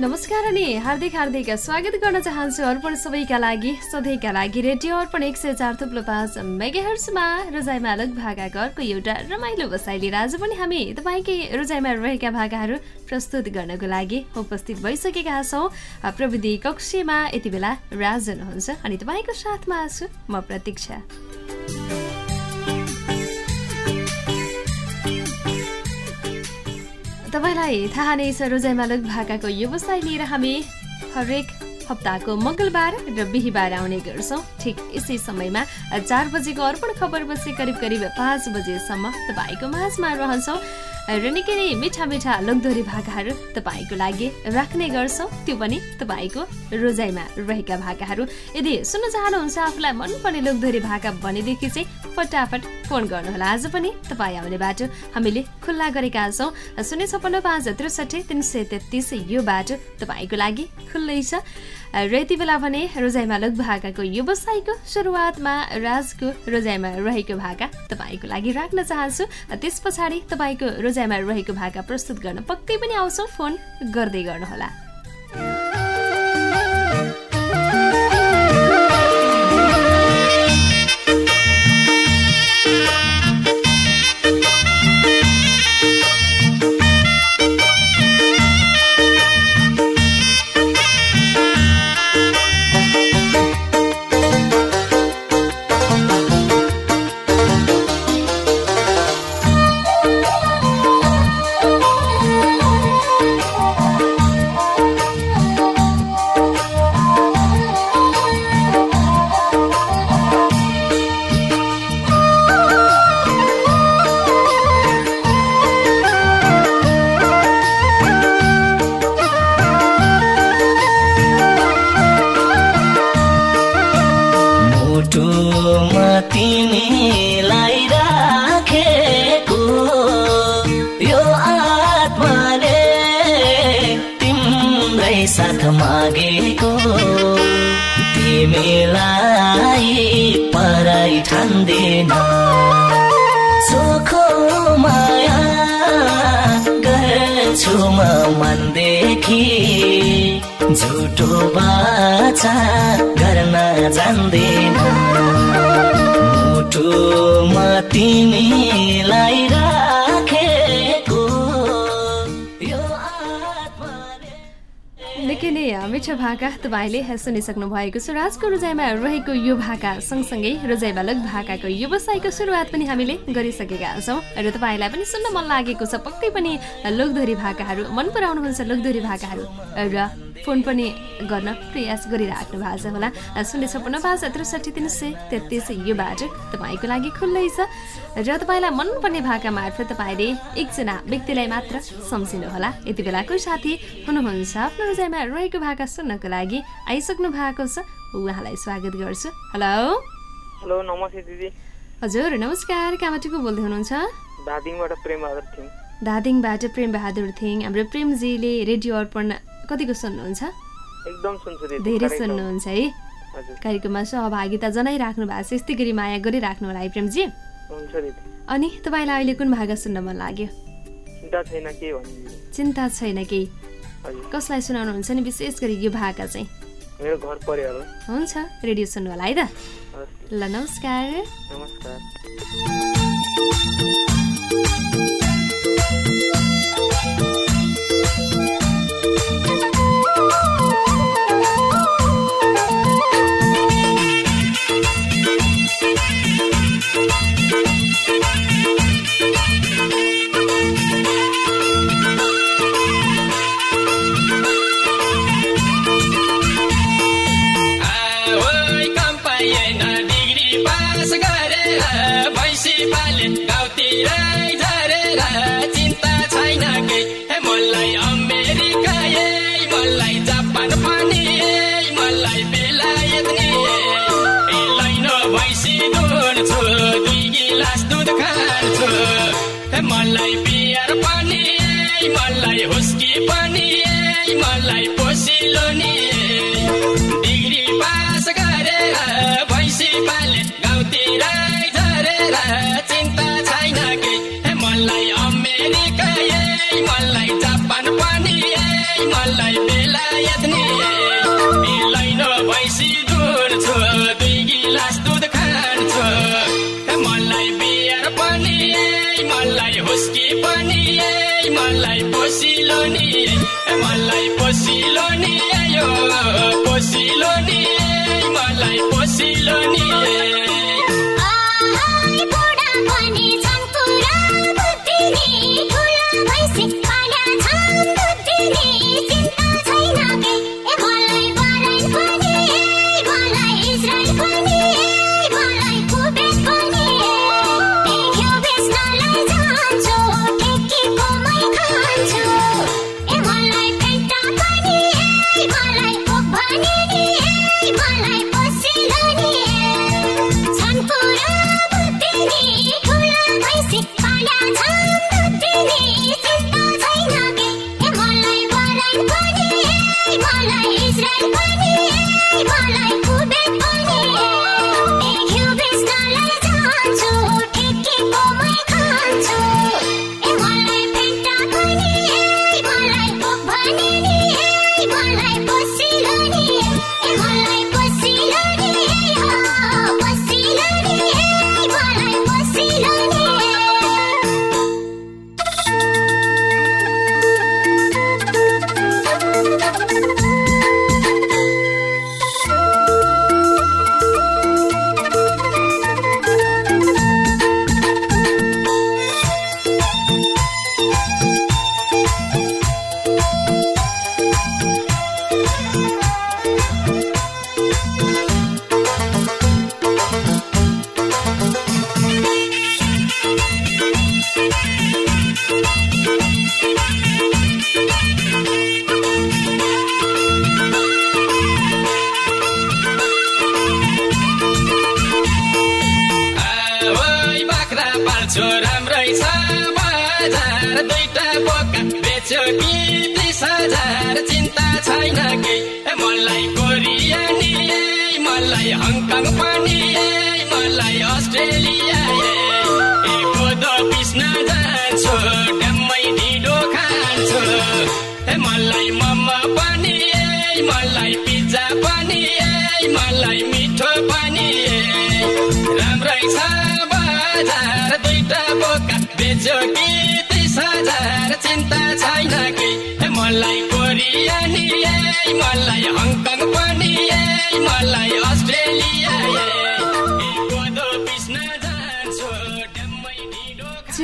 नमस्कार अनि हार्दिक हार्दिक स्वागत गर्न चाहन्छु अर्पण सबैका लागि सधैँका लागि रेडियो अर्पण एक सय चार थुप्लो पाँच मेगाहर्समा रोजाइमा अलग भाका घरको एउटा रमाइलो बसाइ लिएर पनि हामी तपाईँकै रोजाइमा रहेका भाकाहरू प्रस्तुत गर्नको लागि उपस्थित भइसकेका छौँ। प्रविधि कक्षमा यति बेला राज हुनुहुन्छ अनि तपाईँको साथमा छु म प्रतीक्षा। तपाईँलाई थाहा नै छ रोजाइमालक भाकाको व्यवसाय लिएर हामी हरेक हप्ताको मङ्गलबार र बिहिबार आउने गर्छौँ। ठिक यसै समयमा चार बजेको अर्पण खबरपछि करिब करिब पाँच बजेसम्म तपाईँको माझमा रहन्छौँ। र निकै नै मिठा मिठा लोकदोरी भाकाहरू तपाईँको लागि राख्ने गर्छौँ। त्यो पनि तपाईँको रोजाइमा रहेका भाकाहरू। यदि सुन्न चाहनुहुन्छ आफूलाई मनपर्ने लोकदोरी भाका भनेदेखि चाहिँ फटाफट फोन गर्नुहोला। आज पनि तपाईँ आउने बाटो हामीले खुल्ला गरेका छौँ। शून्य छपन्न पाँच त्रिसठी तिन सय तेत्तिस यो बाटो तपाईँको लागि खुल्लै छ। र यति बेला भने रोजाइमा लोक भाकाको व्यवसायको सुरुवातमा राजको रोजाइमा रहेको भाका तपाईँको लागि राख्न चाहन्छु। त्यस पछाडि तपाईँको रोजाइमा रहेको भाका प्रस्तुत गर्न पक्कै पनि आउँछौँ। फोन गर्दै गर्नुहोला। बाछा गर्न जान्दैन। मुटुमा तिमीलाई मिठो भाका तपाईँले सुनिसक्नु भएको छ। राजको रोजाइमा रहेको यो भाका सँगसँगै रोजाइ बालक भाकाको व्यवसायको सुरुवात पनि हामीले गरिसकेका छौँ र तपाईँलाई पनि सुन्न मन लागेको छ। पक्कै पनि लोकधोरी भाकाहरू मन पराउनुहुन्छ लोकधोरी भाकाहरू। र फोन पनि गर्न प्रयास गरिराख्नु भएको छ होला। शून्य छप्पन्न पाँच त्रिसठी तिन सय तेत्तिस यो बाटो तपाईँको लागि खुल्लै छ। र तपाईँलाई मनपर्ने भाका मार्फत तपाईँले एकजना व्यक्तिलाई मात्र सम्झिनुहोला। यति बेला साथी हुनुहुन्छ। आफ्नो रोजाइमा रहेको भाका सुन्नको लागि आइसक्नु भएको छ। उहाँलाई स्वागत गर्छु। हेलो। हेलो नमस्ते दिदी। हजुर नमस्कार। कहाँबाट को बोल्दै हुनुहुन्छ? धादिङबाट प्रेम बहादुर थिङ। हाम्रो प्रेमजीले रेडियो अर्पण कतिको सुन्नुहुन्छ? एकदम सुन्छु धेरै सुन्नुहुन्छ है। कार्यक्रममा सहभागिता जनाइराख्नु भएको छ। यस्तै गरी माया गरिराख्नु होला है प्रेमजी। अनि तपाईँलाई अहिले कुन भाग सुन्न मन लाग्यो? चिन्ता छैन के भन्नु दिदी चिन्ता छैन केही। कसलाई सुनाउनुहुन्छ नि विशेष गरी यो भाका चाहिँ? मेरो घर परिवार हो। हुन्छ रेडियो सुन्नु होला है त। ल नमस्कार। नमस्कार। पोसिलो नि मलाई पोसिलो नि पोसिलो नि मलाई पोसिलो नि मलाई मिठो पनि राम्रै छ बजार दुईटा बोका बेच्यो कि हजार चिन्ता छैन कि। मलाई कोरिया मलाई हङकङ पनि मलाई अस्ट्रेलिया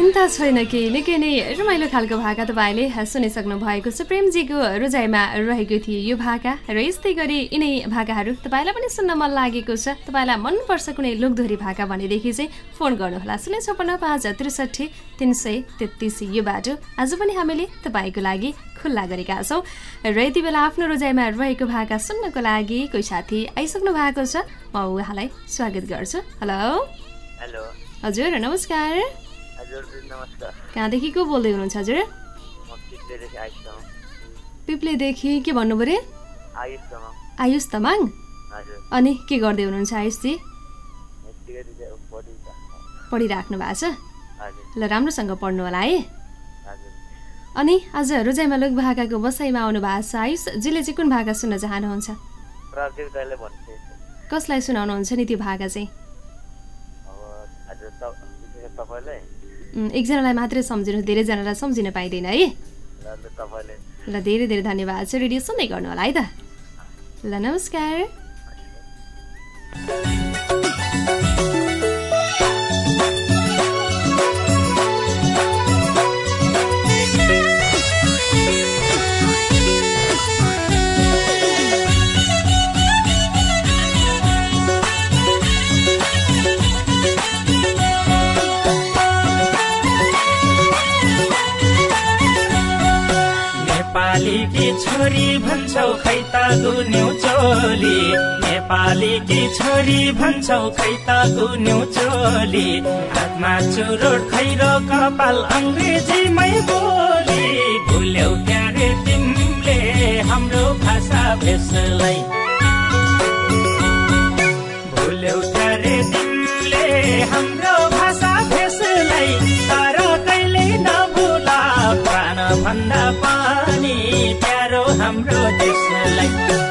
चिन्ता छैन कि। निकै नै रमाइलो खालको भाका तपाईँले सुनिसक्नु भएको छ। प्रेमजीको रोजाइमा रहेको थियो यो भाका र यस्तै गरी यिनै भाकाहरू तपाईँलाई पनि सुन्न मन लागेको छ। तपाईँलाई मनपर्छ कुनै लोकधोरी भाका भनेदेखि चाहिँ फोन गर्नुहोला। शून्य छपन्न पाँच त्रिसठी तिन सय तेत्तिस यो बाटो। आज पनि हामीले तपाईँको लागि खुल्ला गरेका छौँ। र यति बेला आफ्नो रोजाइमा रहेको भाका सुन्नको लागि कोही साथी आइसक्नु भएको छ? म उहाँलाई स्वागत गर्छु। हेलो। हेलो। हजुर नमस्कार। कहाँदेखि को बोल्दै हुनुहुन्छ हजुर? पिप्लेदेखि के भन्नु पऱ्यो? आयुष तमाङ। अनि के गर्दै हुनुहुन्छ आयुषजी? पढिराख्नु भएको छ। ल राम्रोसँग पढ्नु होला है। अनि आज रोजाइमा लोक भाकाको बसाइमा आउनु भएको छ आयुषजीले चाहिँ कुन भाका सुन्न चाहनुहुन्छ? कसलाई सुनाउनुहुन्छ नि त्यो भाका चाहिँ? एकजनालाई मात्रै सम्झिनु धेरैजनालाई सम्झिन पाइँदैन है। ल धेरै धेरै धन्यवाद। छ रेडियो सुन्दै गर्नु होला है त। ल नमस्कार। नेपाली की छोरी भन्छौ खै त गुन्यौ चोली। नेपाली की छोरी भन्छौ खै त गुन्यौ चोली। हातमा चुरोट खैरो कपाल अङ्ग्रेजीमै बोली। भुल्यौ क्यारे तिमीले हाम्रो भाषा भेषलाई। भुल्यौ क्यारे तिमीले हाम्रो भाषा भेषलाई। तर कहिले नभुला प्राण भन्दा प्यारो हाम्रो देशलाई भुल्यौ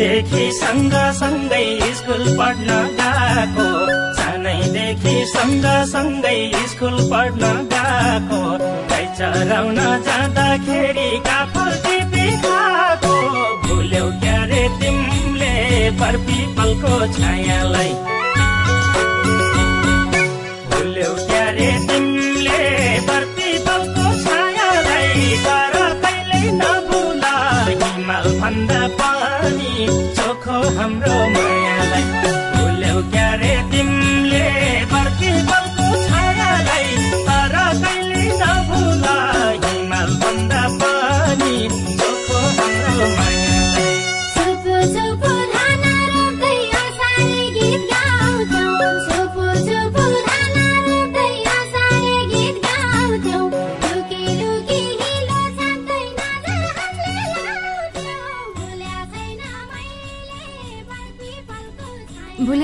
सानैदेखि सँगसँगै स्कुल पढ्न गएको। सानैदेखि सँगसँगै स्कुल पढ्न गएको। चराउन जाँदाखेरि काफल भुल्यौ क्यारे तिमीले पर्पिपलको छायालाई चोखो हाम्रो मायालाई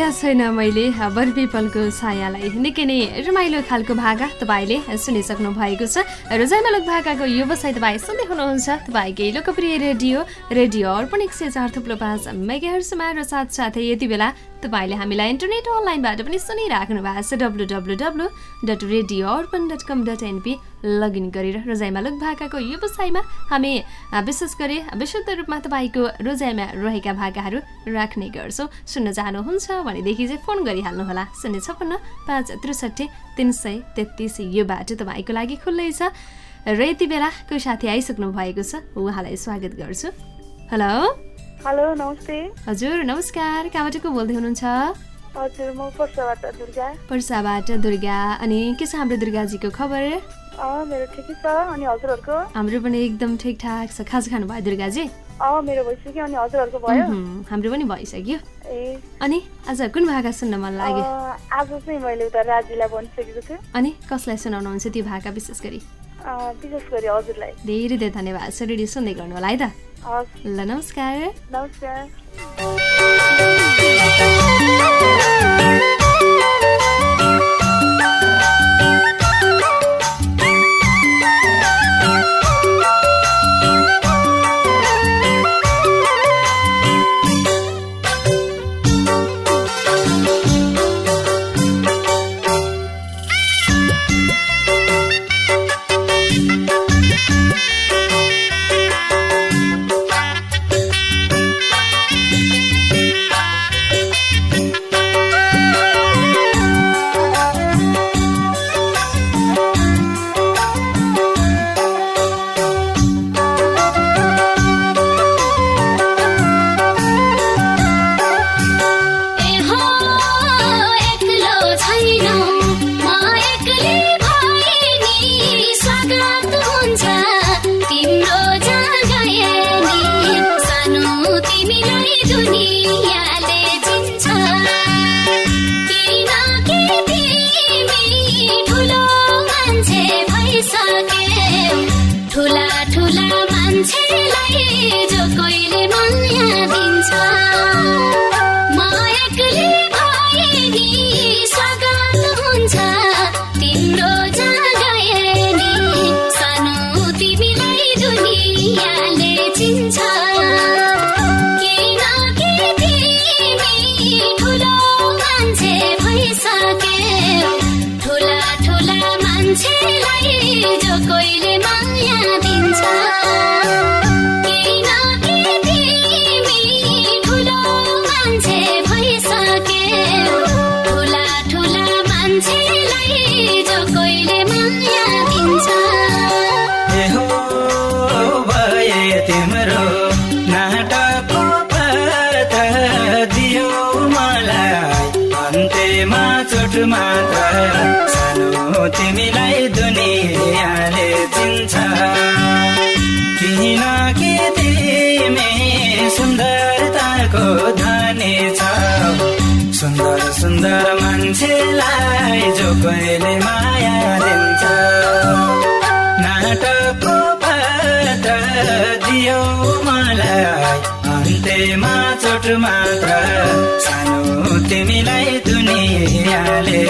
भुल्या छैन मैले बरपिपलको छायालाई। निकै नै रमाइलो खालको भाका तपाईँले सुनिसक्नु भएको छ। रोजाइमालक भाकाको व्यवसाय तपाईँ सुन्दै हुनुहुन्छ तपाईँकै लोकप्रिय रेडियो रेडियो अर्पण एक सय चार थुप्रो पाँच मेगाहर्समा र साथसाथै यति बेला तपाईँले हामीलाई इन्टरनेट अनलाइनबाट पनि सुनिराख्नु भएको छ। W W W dot radio Arpan dot com dot NP login गरेर रोजाइमा लोक भाकाको व्यवसायमा हामी विशेष गरी विशुद्ध रूपमा तपाईँको रोजाइमा रहेका भाकाहरू राख्ने गर्छौँ। सुन्न चाहनुहुन्छ भनेदेखि चाहिँ फोन गरिहाल्नुहोला। शून्य छप्पन्न पाँच त्रिसठी तिन सय तेत्तिस यो बाटो तपाईँको लागि खुल्लै छ। र यति बेला कोही साथी आइसक्नु भएको छ उहाँलाई स्वागत गर्छु। हेलो? हेलो नमस्ते। हजुर नमस्कार। कहाँबाट को बोल्दै हुनुहुन्छ? हजुर म पर्साबाट दुर्गा। पर्साबाट दुर्गा। अनि के छ हाम्रो दुर्गाजीको खबर? मेरो ठिकै छ। अनि हजुरहरूको? हाम्रो पनि एकदम ठिकठाक छ। खाजा खानुभयो दुर्गाजी मेरो भइसक्यो। अनि हजुरहरूको भयो? हाम्रो पनि भइसक्यो। ए। अनि आज कुन भाका सुन्न मन लाग्यो? आज चाहिँ मैले उता राजीलाई भनिसकेको छु। अनि कसलाई सुनाउनुहुन्छ त्यो भाका विशेष गरी? विशेष गरी हजुरलाई। धेरै धेरै धन्यवाद। छ रेडियो सुन्दै गर्नु होला है त। ल नमस्कार। नमस्कार। चिन्छ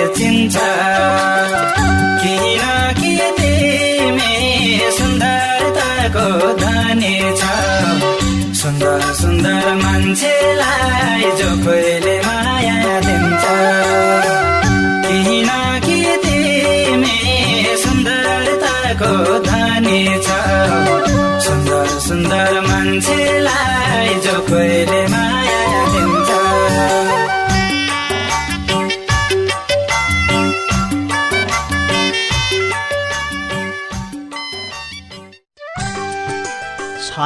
दुनियाँले चिन्छ किनकि तिमी सुन्दरताको धनी छौ? सुन्दर सुन्दर मान्छेलाई जो कोहीले माया दिन्छ। किनकि तिमी सुन्दरताको धनी छौ? सुन्दर सुन्दर मान्छेलाई जो कोहीले माया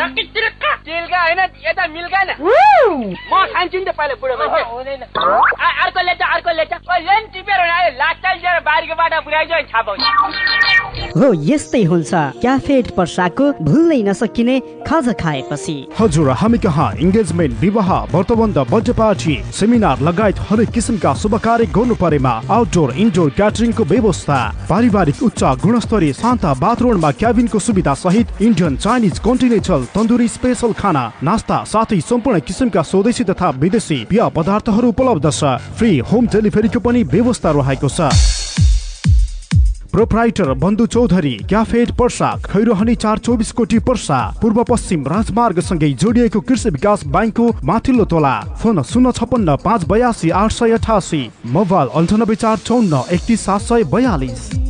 चिल्का होइन यता मिल्का न म खान्छु नि त पहिला बुढो मान्छे हुँदैन। अर्को लेचा अर्को लेचा लेन टिपेर आयो लाचाल लिएर बारीको बाटो पुऱ्याइदियो अनि छापाउँछ हो यस्तै हुन्छ। क्याफेट पर्साको भुल्नै नसकिने खाजा खाएपछि। हजुर हामी कहाँ? इङ्गेजमेन्ट विवाह व्रतबन्ध बर्थडे पार्टी सेमिनार लगायत हरेक किसिमका शुभ कार्य गर्नु परेमा आउटडोर इन्डोर क्याटरिङको व्यवस्था पारिवारिक उच्च गुणस्तरीय शान्त बाथरुममा क्याबिनको सुविधा सहित Indian Chinese continental tandoori special खाना नास्ता साथै सम्पूर्ण किसिमका स्वदेशी तथा विदेशी पेय पदार्थहरू उपलब्ध छ। फ्री होम डेलिभरीको पनि व्यवस्था रहेको छ। प्रोपराइटर बन्धु चौधरी क्याफेट पर्सा खैरोहनी चार चौबिस कोटी पर्सा पूर्व पश्चिम राजमार्ग सँगै जोडिएको कृषि विकास ब्याङ्कको माथिल्लो तोला। फोन शून्य छपन्न पाँच बयासी आठ सय अठासी मोबाइल अन्ठानब्बे चार चौन्न एकतिस सात सय बयालिस।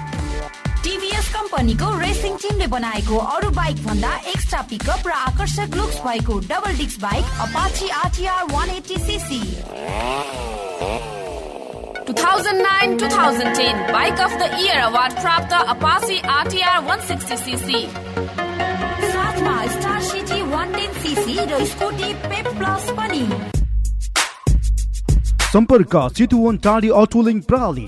टिभीएस कम्पनीको रेसिङ टिमले बनाएको अरू बाइक भन्दा एक्स्ट्रा पिकअप र आकर्षक लुक्स भएको double disc bike Apache RTR 180 CC. 2009-2010 bike of the year award प्राप्त अपाची आरटीआर 160 सीसी। साथमा स्टार सिटी 110 सीसी र स्कुटी पेप प्लस पनि। सम्पर्क चितुवन टाढी अटोलिङ प्रणाली।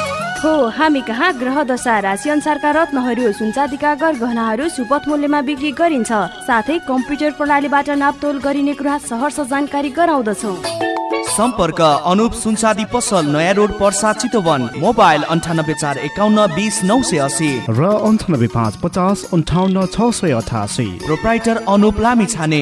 हो हामी कहाँ? ग्रह दशा राशि अनुसारका रत्नहरू सुनचाँदीका गरगहनाहरू सुपथ मूल्यमा बिक्री गरिन्छ। साथै कम्प्युटर प्रणालीबाट नापतोल गरिने कुरा सहर जानकारी गराउँदछौ। सम्पर्क अनुप सुनसादी पसल नयाँ रोड पर्सा चितवन। मोबाइल अन्ठानब्बे चार एकाउन्न बिस नौ सय असी र अन्ठानब्बे पाँच पचास अन्ठाउन्न छ सय अठासी। प्रोप्राइटर अनुप लामी छाने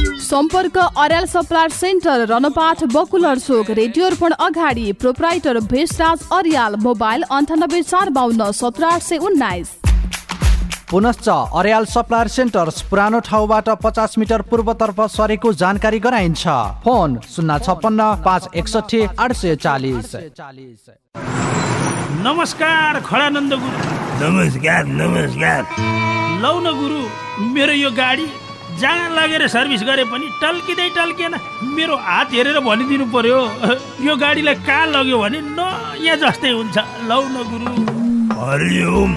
सम्पर्क अर्याल सप्लायर सेन्टर रनपाठ बकुलर चोक रेडियो अर्पण अगाडि प्रोपराइटर भेषराज अर्याल मोबाइल अन्ठानब्बे चार बाहन्न सत्र आठ सय उन्नाइस। पुनश्च अर्याल सप्लायर सेन्टर्स पुरानो ठाउँबाट पचास मिटर पूर्वतर्फ सरेको जानकारी गराइन्छ। फोन शून्य छप्पन्न पाँच एकसठी आठ सय चालिस। नमस्कार खडानन्द गुरु। नमस्कार नमस्कार। लौ न गुरु मेरो यो गाडी जहाँ लगेर सर्भिस गरे पनि टल्किँदै टल्किएन। मेरो हात हेरेर भनिदिनु पर्यो यो गाडीलाई कहाँ लग्यो भने नयाँ जस्तै हुन्छ। लौ न गुरु। हरिओम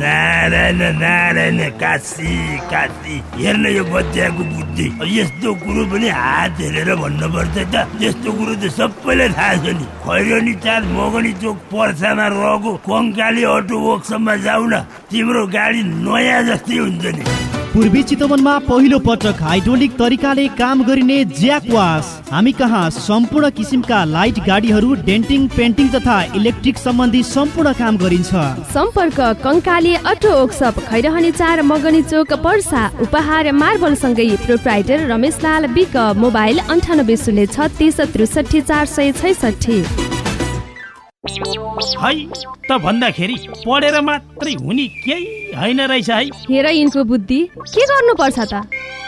नारायण नारायण काशी काशी। हेर्न यो बच्चाको बुद्धि। यस्तो कुरो पनि हात हेरेर भन्नुपर्छ त। यस्तो कुरो त सबैलाई थाहा छ नि। खैरनी चार मगनी चोक पर्सामा रहेको कङ्काली अटो वर्कसपमा जाऊ न तिम्रो गाडी नयाँ जस्तै हुन्छ नि। पूर्वी चितवनमा पहिलो पटक हाइड्रोलिक तरिकाले काम गरिने ज्याकवास हामी कहाँ सम्पूर्ण किसिमका लाइट गाडीहरू डेन्टिङ पेन्टिङ तथा इलेक्ट्रिक सम्बन्धी सम्पूर्ण काम गरिन्छ। सम्पर्क कङ्काली अटो वर्कसप खैरहने चार मगनी चोक पर्सा उपहार मार्बल सँगै प्रोप्राइटर रमेश लाल बिक मोबाइल अन्ठानब्बे शून्य छत्तिस त्रिसठी चार सय छैसठी। त भन्दाखेरि पढेर मात्रै हुने केही होइन रहेछ है। हेर यिनको बुद्धि के गर्नुपर्छ त?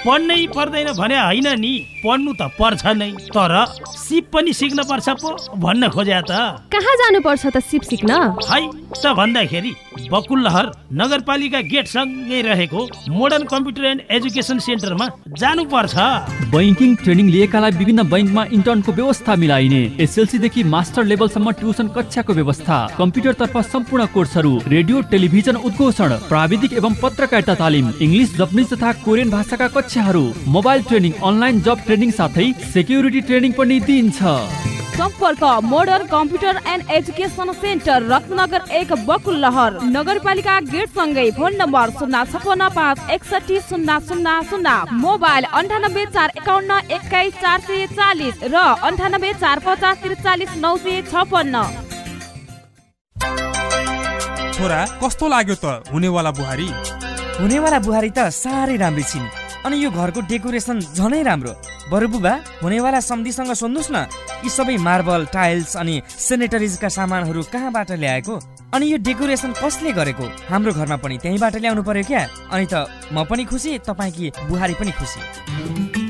पढ्नै पर्दैन भने होइन नि पढ्नु त पर्छ नै तर सिप पनि सिक्न पर्छ पो भन्न खोज्या त। कहाँ जानुपर्छ त सिप सिक्न? है त भन्दाखेरि बकुलहर नगरपालिका गेट सँगै रहेको मोडर्न कम्प्युटर एन्ड एजुकेसन सेन्टरमा जानुपर्छ। बैङ्किङ ट्रेनिङ लिएकालाई विभिन्न बैङ्कमा इन्टर्नको व्यवस्था मिलाइने एसएलसीदेखि मास्टर लेभलसम्म ट्युसन कक्षाको व्यवस्था कम्प्युटरतर्फ सम्पूर्ण कोर्सहरू रेडियो टेलिभिजन उद्घोषण प्राविधिक एवं पत्रकारिता तालिम इङ्ग्लिस जपनिज तथा कोरियन भाषाका कक्षाहरू mobile training online job training साथै सेक्युरिटी ट्रेनिङ पनि दिइन्छ। सम्पर्क modern computer and education centre Ratnanagar एक बकुल लहर नगरपालिका गेट सँगै फोन नम्बर शून्य छपन्न पाँच एकसठी शून्य शून्य शून्य मोबाइल अन्ठानब्बे चार एकाउन्न एक्काइस चार सय चालिस र अन्ठानब्बे चार पचास त्रिचालिस नौ सय छपन्न छोरा कस्तो लाग्यो त? हुनेवाला बुहारी। हुनेवाला बुहारी त साह्रै राम्री छिन्। अनि यो घरको डेकोरेसन झनै राम्रो। बरु बुबा हुनेवाला सम्धिसँग सोध्नुहोस् न यी सबै मार्बल टाइल्स अनि सेनेटरिजका सामानहरू कहाँबाट ल्याएको? अनि यो डेकोरेसन कसले गरेको? हाम्रो घरमा पनि त्यहीँबाट ल्याउनु पर्यो क्या? अनि त म पनि खुसी तपाईँकी बुहारी पनि खुसी?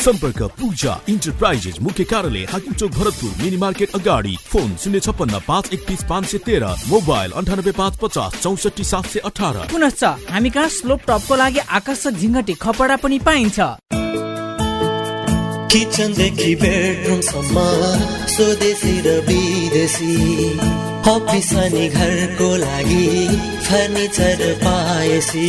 सम्पर्क पूजा इन्टरप्राइजेस मुख्य कार्यालय हाकिम चोक भरतपुर मिनी मार्केट अगाडि। फोन शून्य छप्पन्न पाँच एकतिस पाँच सय तेह्र। मोबाइल अन्ठानब्बे पाँच पचास चौसठी सात सय अठार। पुनश्च हामी कहाँ स्लोप टपको लागि आकर्षक झिङ्गटे खपडा पनि पाइन्छ। किचनदेखि बेडरुमसम्म स्वदेशी र विदेशी। अफिस अनि घरको लागि फर्निचर पाएसी।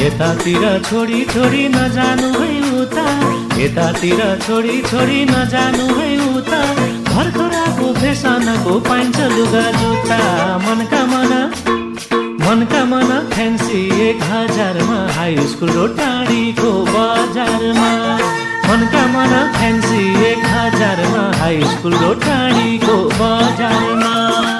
यतातिर छोडी छोडी नजानु है उता। यतातिर छोडी छोडी नजानु है उता। भर्खराको फेसनको पाइन्छ लुगा जुत्ता। मनका मना फ्यान्सी एक हजारमा। हाई स्कुल र टाढीको बजारमा। मनका मना फ्यान्सी एक हजारमा। हाई स्कुल र टाढीको बजारमा।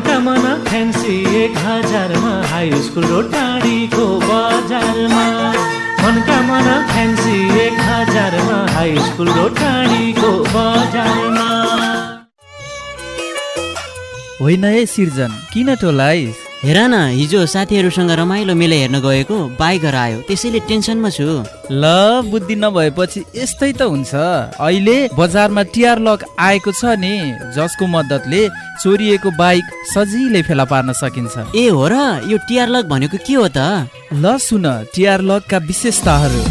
मनका मना फ्यान्सी एक हजारमा हाई स्कुल र टाढीको बजारमा। मनका मना फ्यान्सी एक हजारमा हाई स्कुल र टाढीको बजारमा। होइन है सिर्जन किन टोलाइस? हेर न हिजो साथीहरूसँग रमाइलो मेला हेर्न गएको बाइक आयो। त्यसैले टेन्सनमा छु। ल बुद्धि नभएपछि यस्तै त हुन्छ। अहिले बजारमा टिआर लक आएको छ नि जसको मद्दतले चोरिएको बाइक सजिलै फेला पार्न सकिन्छ। ए हो र यो टिआर लक भनेको के हो त? ल सुन टिआर लकका विशेषताहरू।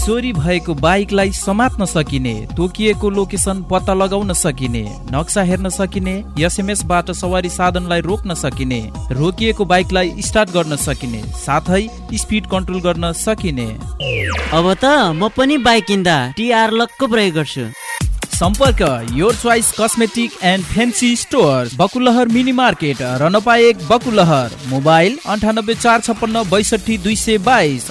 चोरी भएको बाइकलाई समात्न सकिने तोकिएको लोकेसन पत्ता लगाउन सकिने नक्सा हेर्न सकिने एसएमएसबाट सवारी साधनलाई रोक्न सकिने रोकिएको बाइकलाई स्टार्ट गर्न सकिने साथै स्पिड कन्ट्रोल गर्न सकिने। अब त म पनि बाइक किन्दा टिआर लकको प्रयोग गर्छु। सम्पर्क your choice cosmetic and fancy store Bakulahar mini market रनपा एक बकुलहर मोबाइल अन्ठानब्बे चार छप्पन्न बैसठी दुई सय बाइस।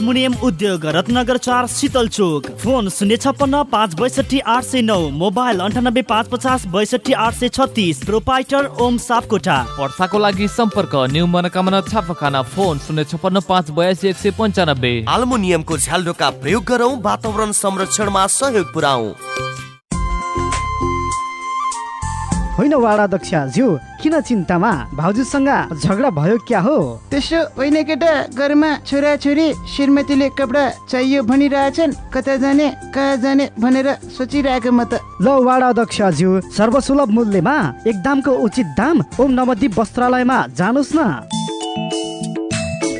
आल्मुनियम उद्योग रत्नगर चार शीतल चोक फोन शून्य छप्पन्न पाँच बैसठी आठ सय नौ। मोबाइल अन्ठानब्बे पाँच पचास बैसठी आठ सय छत्तिस। प्रोपाइटर ओम सापकोटा। वर्षाको लागि सम्पर्क न्यू मनोकामना छापाखाना फोन शून्य छप्पन्न पाँच बयासी एक सय पन्चानब्बे। आल्मुनियमको झ्यालडोका प्रयोग गरौँ वातावरण संरक्षणमा सहयोग पुऱ्याउ होइन वाडाध्यक्ष ज्यू किन चिन्तामा? भाउजूसँग झगडा भयो क्या हो? त्यसो होइन केटा घरमा छोरा छोरी श्रीमतीले कपडा चाहियो भनिरहेछन् कता जाने कहाँ जाने भनेर सोचिरहेको म त। ल वाडाध्यक्ष ज्यू सर्वसुलभ मूल्यमा एक दामको उचित दाम ओम नवदीप वस्त्रालयमा जानुहोस् न।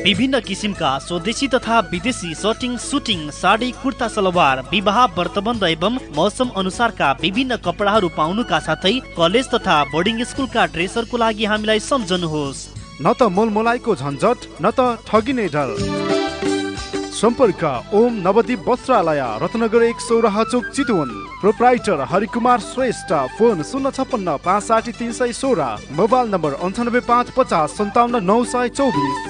विभिन्न किसिमका स्वदेशी तथा विदेशी सर्टिङ सुटिङ साडी कुर्ता सलवार विवाह व्रतबन्ध एवं मौसम अनुसारका विभिन्न कपडाहरू पाउनुका साथै कलेज तथा बोर्डिङ स्कुलका ड्रेसहरूको लागि हामीलाई सम्झनुहोस्। न त मोलमोलाइको झन्झट न त ठगिने डर। सम्पर्क ओम नवदीप वस्त्रालय रत्नगर एक सौराहा चोक चितवन। प्रोप्राइटर हरिकुमार श्रेष्ठ फोन शून्य छप्पन्न पाँच साठी तिन सय सोह्र। मोबाइल नम्बर अन्ठानब्बे पाँच पचास सन्ताउन्न नौ सय चौबिस।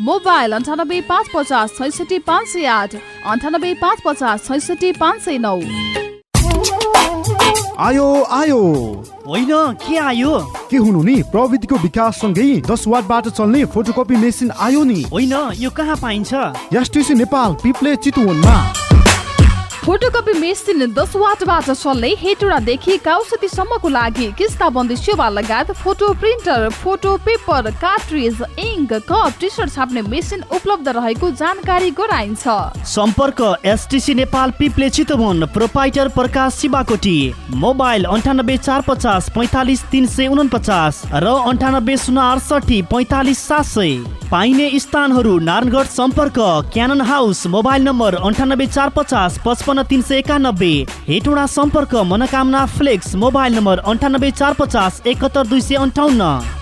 मोबाइल अन्ठानब्बे पाँच पचास छैसठी पाँच सय आठ अन्ठानब्बे पाँच पचास छैसठी पाँच सय नौ। आयो आयो। होइन के आयो? के हुनु नि? प्रविधिको विकास सँगै दस वाटबाट चल्ने फोटोकपी मेसिन आयो नि। होइन यो कहाँ पाइन्छ? एसटिसी नेपाल पिप्ले चितवनमा। फोटोकपी मेसिन दस वाटबाट चल्ने हेटुडादेखि काउसतीसम्मको लागि किस्ताबन्दी सेवा लगायत photo printer photo paper cartridge cup T shirt छाप्ने मेसिन उपलब्ध रहेको जानकारी गराइन्छ। सम्पर्क STC Nepal Piple Chitwan proprietor Prakash Shivakoti mobile अन्ठानब्बे चार पचास पैँतालिस तिन सय उनपचास र अन्ठानब्बे शून्य अडसठी पैँतालिस सात सय। पाइने स्थानहरू नारायणगढ सम्पर्क क्यानन हाउस मोबाइल नम्बर अन्ठानब्बे चार पचास पचपन्न तिन सय एकानब्बे। हेटौँडा सम्पर्क मनोकामना फ्लेक्स मोबाइल नम्बर अन्ठानब्बे चार पचास एकहत्तर दुई सय अन्ठाउन्न।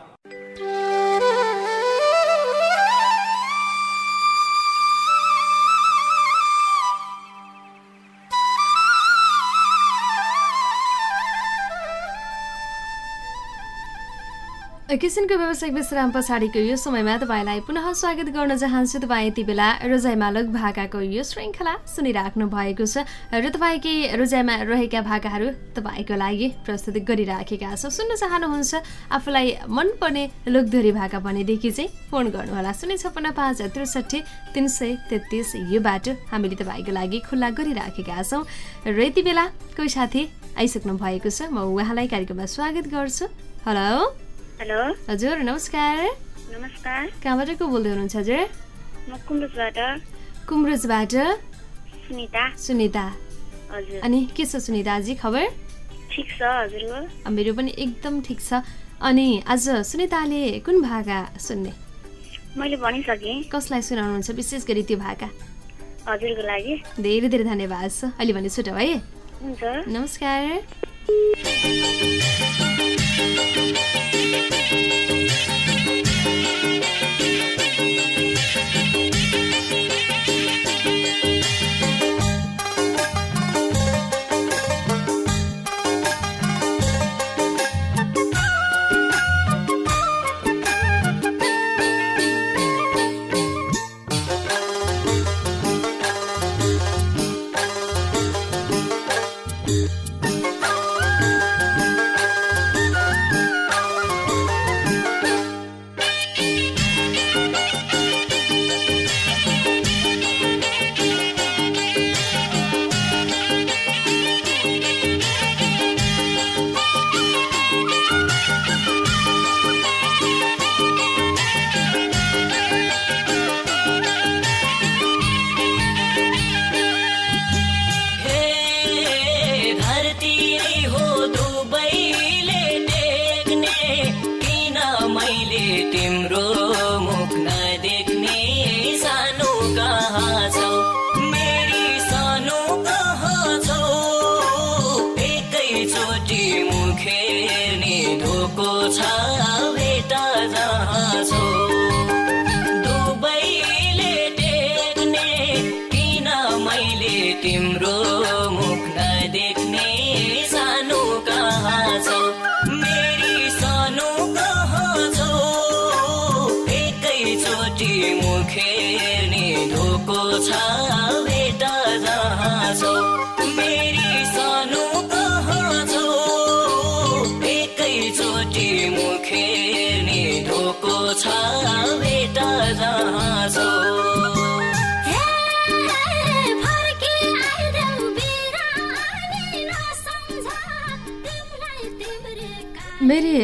किसिमको व्यावसायिक विश्राम पछाडिको यो समयमा तपाईँलाई पुनः स्वागत गर्न चाहन्छु। तपाईँ यति बेला रोजाइमा लग भाकाको यो श्रृङ्खला सुनिराख्नु भएको छ र तपाईँकै रोजाइमा रहेका भाकाहरू तपाईँको लागि प्रस्तुत गरिराखेका छौँ। सुन्न चाहनुहुन्छ आफूलाई मनपर्ने लोकधोरी भाका भनेदेखि चाहिँ फोन गर्नुहोला। शून्य छप्पन्न पाँच त्रिसठी तिन सय तेत्तिस यो बाटो हामीले तपाईँको लागि खुल्ला गरिराखेका छौँ। र यति बेला कोही साथी आइसक्नु भएको छ म उहाँलाई कार्यक्रममा स्वागत गर्छु। हेलो। हेलो। हजुर नमस्कार। नमस्कार। कहाँबाट को बोल्दै हुनुहुन्छ हजुर? म कुम्रुजबाट। कुम्रुजबाट। सुनिता। सुनिता। हजुर। अनि के छ सुनिताजी खबर? ठिक छ हजुरको मेरो पनि एकदम ठिक छ। अनि आज सुनिताले कुन भाका सुन्ने? मैले भनिसकेँ। कसलाई सुनाउनुहुन्छ विशेष गरी त्यो भाका? हजुरको लागि। धेरै धेरै धन्यवाद छ अहिले भने छुट है? हुन्छ। नमस्कार। thank you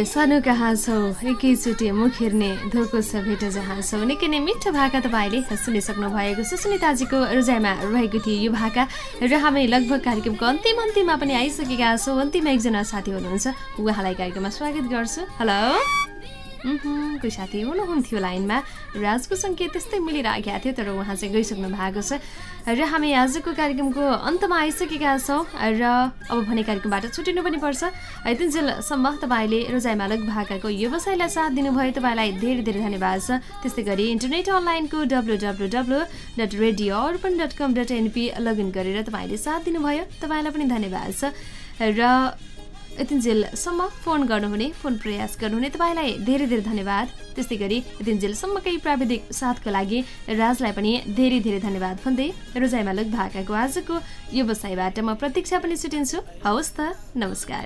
सानो कहाँ छौ एकैचोटि मुख हेर्ने धोको छ भेट जहाँ छौ निकै नै मिठो भाका तपाईँले सुनिसक्नु भएको छ। सुनिताजीको रोजाइमा रहेको थियो यो भाका र हामी लगभग कार्यक्रमको अन्तिम अन्तिममा पनि आइसकेका छौँ। अन्तिममा एकजना साथी हुनुहुन्छ। उहाँलाई कार्यक्रममा स्वागत गर्छु। हेलो। कोही साथी हुनुहुन्थ्यो लाइनमा। राजको सङ्केत त्यस्तै मिलिराखेको थियो तर उहाँ चाहिँ गइसक्नु भएको छ। र हामी आजको कार्यक्रमको अन्तमा आइसकेका छौँ। र अब भने कार्यक्रमबाट छुटिनु पनि पर्छ। यतिन्जेलसम्म तपाईँले रोजाइ मालक भाकाको व्यवसायलाई साथ दिनुभयो। तपाईँलाई धेरै धेरै धन्यवाद छ। त्यस्तै गरी इन्टरनेट अनलाइनको W W W dot radio Arpan dot com dot NP login गरेर तपाईँले साथ दिनुभयो। तपाईँलाई पनि धन्यवाद छ। र यतिन्जेलसम्म फोन गर्नुहुने फोन प्रयास गर्नुहुने तपाईँलाई धेरै धेरै धन्यवाद। त्यस्तै गरी यतिन्जेलसम्मकै प्राविधिक साथको लागि राजलाई पनि धेरै धेरै धन्यवाद भन्दै रोजाइमा लग भाकाको आजको व्यवसायबाट म प्रतीक्षा पनि छुटिन्छु। हवस् त नमस्कार।